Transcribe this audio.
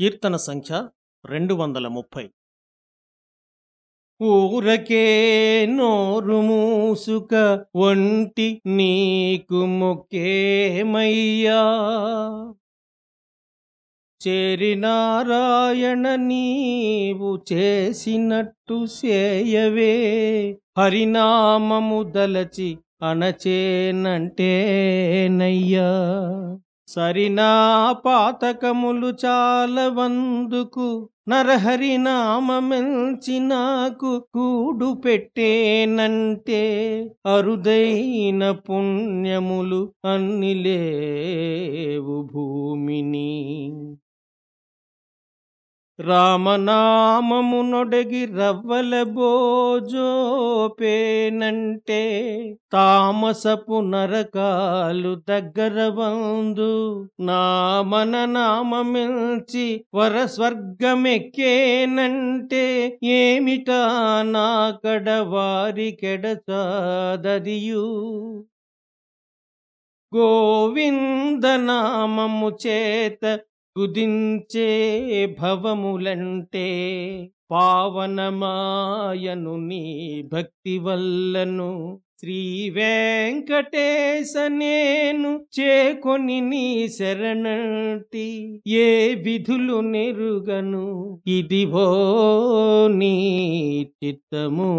కీర్తన సంఖ్య రెండు వందల ముప్పై. ఊరకే నోరు మూసుక ఒంటి నీకు మొక్కేమయ్యా. చేరినారాయణ నీవు చేసినట్టు సేయవే. హరినామము దలచి అణచేనంటేనయ్యా. సరినా పాతకములు చాలవందుకు నరహరి నాకు కూడు పెట్టేనంటే అరుదైన పుణ్యములు అన్ని లేవు రామనామమునొడగి రవ్వల బోజోపేనంటే తామసపు నరకాలు దగ్గర వందు నామన నామమించి నామమిల్చి వర స్వర్గమెక్కేనంటే ఏమిటా నా కడ వారి కెడచాదదియు గోవిందనామము చేత కుదించే భవములంటే పావనమాయను నీ భక్తి వల్లను. శ్రీ వెంకటేశ నేను చేకొని నీ శరణటి ఏ విధులు నెరుగను. ఇదివో నీ చిత్తము.